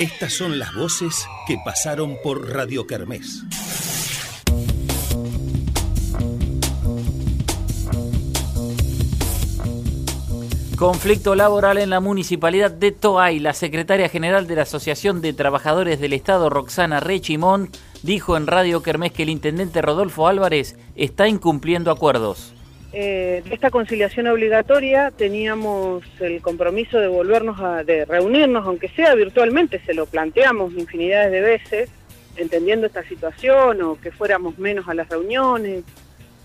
Estas son las voces que pasaron por Radio Kermés. Conflicto laboral en la municipalidad de Toay. La secretaria general de la Asociación de Trabajadores del Estado, Roxana Rechimón, dijo en Radio Kermés que el intendente Rodolfo Álvarez está incumpliendo acuerdos. Eh, esta conciliación obligatoria teníamos el compromiso de volvernos a de reunirnos, aunque sea virtualmente, se lo planteamos infinidades de veces, entendiendo esta situación o que fuéramos menos a las reuniones,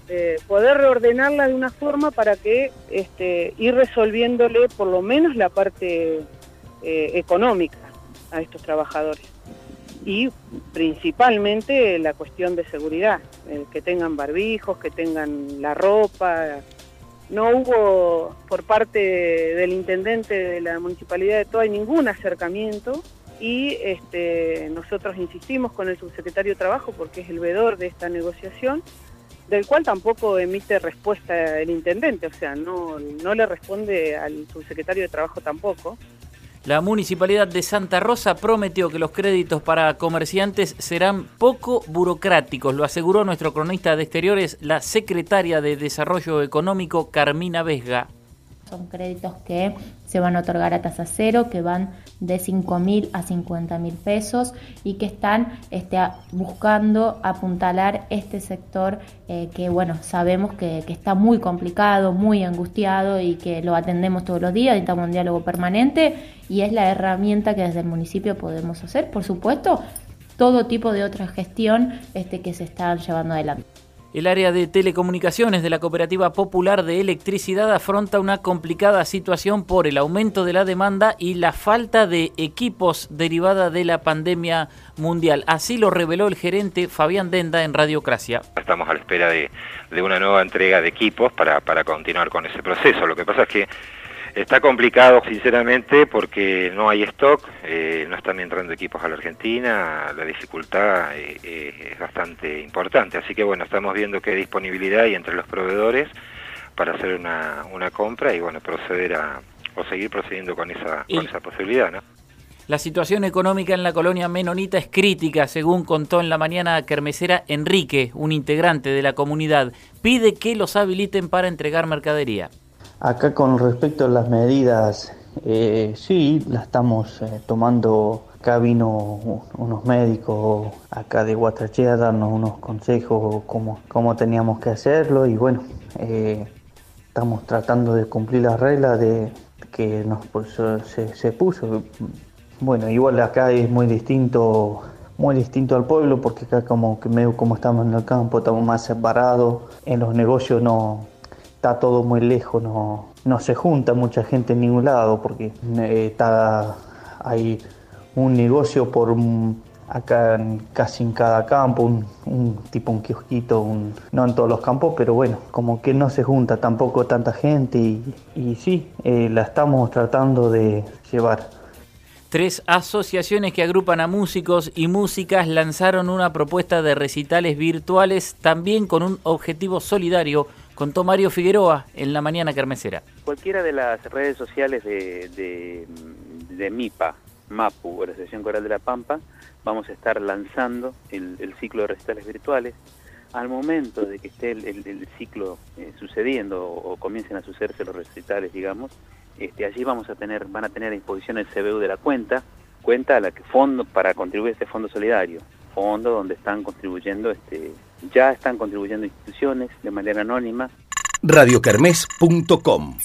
eh, poder reordenarla de una forma para que este, ir resolviéndole por lo menos la parte eh, económica a estos trabajadores. Y principalmente la cuestión de seguridad, eh, que tengan barbijos, que tengan la ropa. No hubo por parte del intendente de la municipalidad de Toay ningún acercamiento y este, nosotros insistimos con el subsecretario de Trabajo porque es el vedor de esta negociación, del cual tampoco emite respuesta el intendente, o sea, no, no le responde al subsecretario de Trabajo tampoco. La Municipalidad de Santa Rosa prometió que los créditos para comerciantes serán poco burocráticos, lo aseguró nuestro cronista de exteriores, la secretaria de Desarrollo Económico, Carmina Vesga. Son créditos que se van a otorgar a tasa cero, que van de 5 mil a 50 mil pesos y que están este, buscando apuntalar este sector eh, que, bueno, sabemos que, que, está muy complicado, muy angustiado y que lo atendemos todos los días, necesitamos un diálogo permanente y es la herramienta que desde el municipio podemos hacer, por supuesto, todo tipo de otra gestión este, que se están llevando adelante. El área de telecomunicaciones de la Cooperativa Popular de Electricidad afronta una complicada situación por el aumento de la demanda y la falta de equipos derivada de la pandemia mundial. Así lo reveló el gerente Fabián Denda en Radiocracia. Estamos a la espera de, una nueva entrega de equipos para continuar con ese proceso. Lo que pasa es que Está complicado, sinceramente, porque no hay stock, eh, no están entrando equipos a la Argentina, la dificultad eh, eh, es bastante importante. Así que bueno, estamos viendo qué disponibilidad hay entre los proveedores para hacer una, una compra y bueno, proceder a, o seguir procediendo con esa, con esa posibilidad, ¿no? La situación económica en la colonia menonita es crítica, según contó en la mañana kermesera Enrique, un integrante de la comunidad. Pide que los habiliten para entregar mercadería. Acá con respecto a las medidas, eh, sí, las estamos eh, tomando. Acá vino unos médicos acá de Guatrachea a darnos unos consejos cómo, cómo teníamos que hacerlo y bueno, eh, estamos tratando de cumplir las reglas de que nos se, se puso. Bueno, igual acá es muy distinto muy distinto al pueblo porque acá como que medio como estamos en el campo, estamos más separados, en los negocios no, está todo muy lejos, no, no se junta mucha gente en ningún lado porque eh, está, hay un negocio por acá casi en cada campo, un, tipo un kiosquito, no en todos los campos, pero bueno, como que no se junta tampoco tanta gente y, y sí, eh, la estamos tratando de llevar. Tres asociaciones que agrupan a músicos y músicas lanzaron una propuesta de recitales virtuales también con un objetivo solidario contó Mario Figueroa en la mañana carmesera. Cualquiera de las redes sociales de, de, MIPA, MAPU, Asociación Coral de la Pampa, vamos a estar lanzando el, ciclo de recitales virtuales. Al momento de que esté el, ciclo eh, sucediendo o, comiencen a sucederse los recitales, digamos, este, allí vamos a tener, van a tener a disposición el CBU de la cuenta, cuenta a la que fondo para contribuir a este fondo solidario, fondo donde están contribuyendo este, ya están contribuyendo instituciones de manera anónima. radiocarmes.com